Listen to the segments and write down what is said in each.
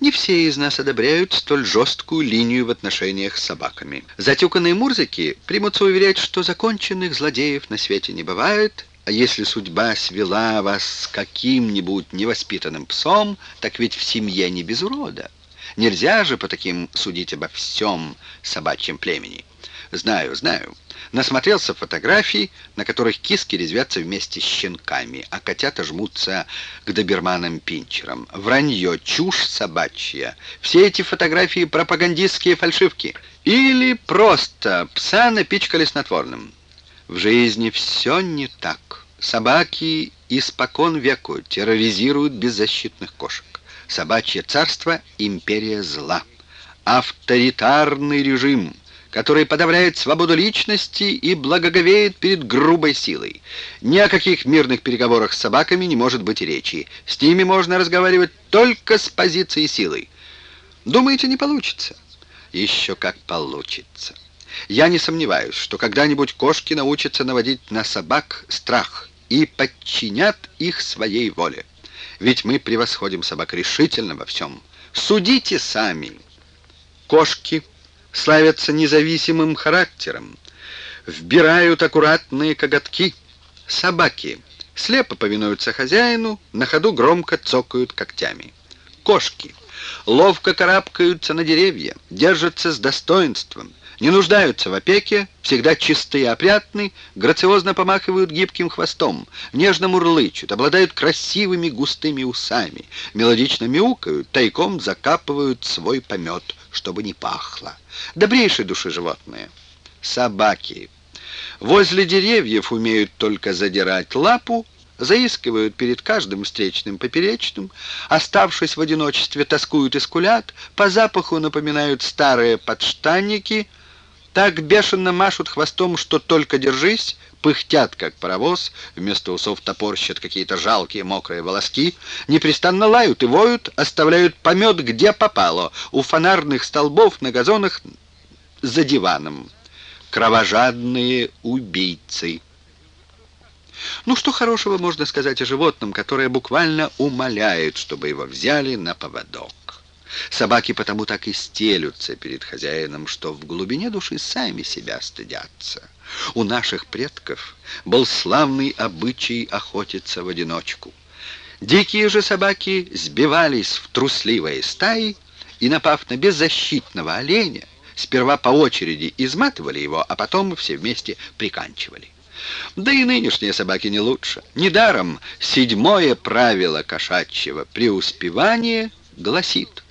Не все из нас одобряют столь жесткую линию в отношениях с собаками. Затюканные мурзики примутся уверять, что законченных злодеев на свете не бывает, а если судьба свела вас с каким-нибудь невоспитанным псом, так ведь в семье не без урода. Нельзя же по таким судить обо всем собачьем племени. Знаю, знаю. Насмотрелся фотографий, на которых киски резвятся вместе с щенками, а котята жмутся к доберманам-пинчерам. Вранье, чушь собачья. Все эти фотографии пропагандистские фальшивки. Или просто пса напичкали снотворным. В жизни все не так. Собаки испокон веку терроризируют беззащитных кошек. Собачье царство — империя зла. Авторитарный режим — который подавляет свободу личности и благоговеет перед грубой силой. Ни о каких мирных переговорах с собаками не может быть речи. С ними можно разговаривать только с позиции силы. Думаете, не получится? Еще как получится. Я не сомневаюсь, что когда-нибудь кошки научатся наводить на собак страх и подчинят их своей воле. Ведь мы превосходим собак решительно во всем. Судите сами. Кошки славятся независимым характером, вбирают аккуратные коготки. Собаки слепо повинуются хозяину, на ходу громко цокают когтями. Кошки ловко карабкаются на деревья, держатся с достоинством, не нуждаются в опеке, всегда чистые и опрятны, грациозно помахивают гибким хвостом, нежно мурлычут, обладают красивыми густыми усами, мелодично мяукают, тайком закапывают свой помет, чтобы не пахло. Добрейшей души животные. Собаки. Возле деревьев умеют только задирать лапу, заискивают перед каждым встречным поперечным, оставшись в одиночестве, тоскуют и скулят, по запаху напоминают старые подштанники — так бешено машут хвостом, что только держись, пыхтят, как паровоз, вместо усов топорщат какие-то жалкие мокрые волоски, непрестанно лают и воют, оставляют помет где попало, у фонарных столбов на газонах за диваном. Кровожадные убийцы. Ну, что хорошего можно сказать о животном, которое буквально умоляет, чтобы его взяли на поводок? Собаки потому так и стелются перед хозяином, что в глубине души сами себя стыдятся. У наших предков был славный обычай охотиться в одиночку. Дикие же собаки сбивались в трусливые стаи и, напав на беззащитного оленя, сперва по очереди изматывали его, а потом все вместе приканчивали. Да и нынешние собаки не лучше. Недаром седьмое правило кошачьего преуспевания гласит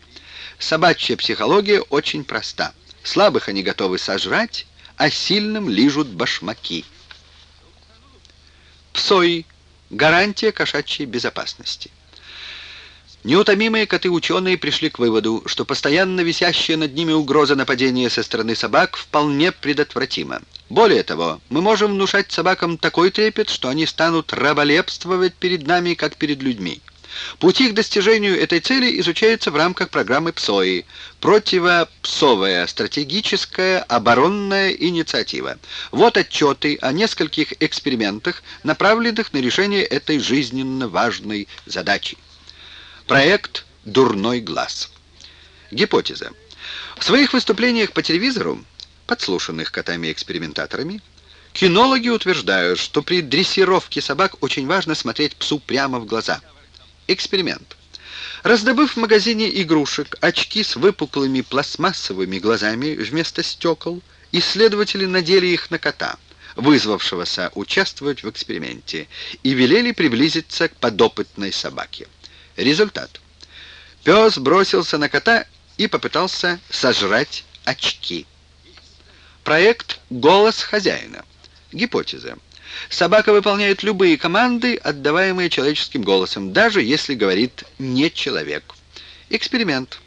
Собачья психология очень проста. Слабых они готовы сожрать, а сильным лижут башмаки. Псои – гарантия кошачьей безопасности. Неутомимые коты-ученые пришли к выводу, что постоянно висящая над ними угроза нападения со стороны собак вполне предотвратима. Более того, мы можем внушать собакам такой трепет, что они станут раболепствовать перед нами, как перед людьми. Пути к достижению этой цели изучаются в рамках программы ПСОИ – противопсовая стратегическая оборонная инициатива. Вот отчеты о нескольких экспериментах, направленных на решение этой жизненно важной задачи. Проект «Дурной глаз». Гипотеза. В своих выступлениях по телевизору, подслушанных котами-экспериментаторами, кинологи утверждают, что при дрессировке собак очень важно смотреть псу прямо в глаза – Эксперимент. Раздобыв в магазине игрушек очки с выпуклыми пластмассовыми глазами вместо стекол, исследователи надели их на кота, вызвавшегося участвовать в эксперименте, и велели приблизиться к подопытной собаке. Результат. Пес бросился на кота и попытался сожрать очки. Проект «Голос хозяина». Гипотеза. Собака выполняет любые команды, отдаваемые человеческим голосом, даже если говорит не человек. Эксперимент.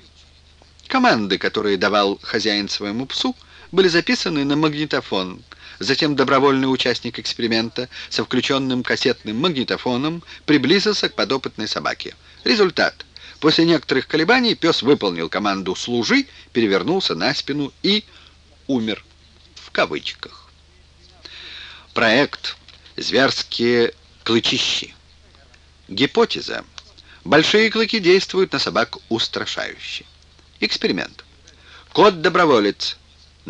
Команды, которые давал хозяин своему псу, были записаны на магнитофон. Затем добровольный участник эксперимента со включенным кассетным магнитофоном приблизился к подопытной собаке. Результат. После некоторых колебаний пес выполнил команду «служи», перевернулся на спину и умер. В кавычках. Проект «Зверские клычищи». Гипотеза. Большие клыки действуют на собак устрашающе. Эксперимент. Кот-доброволец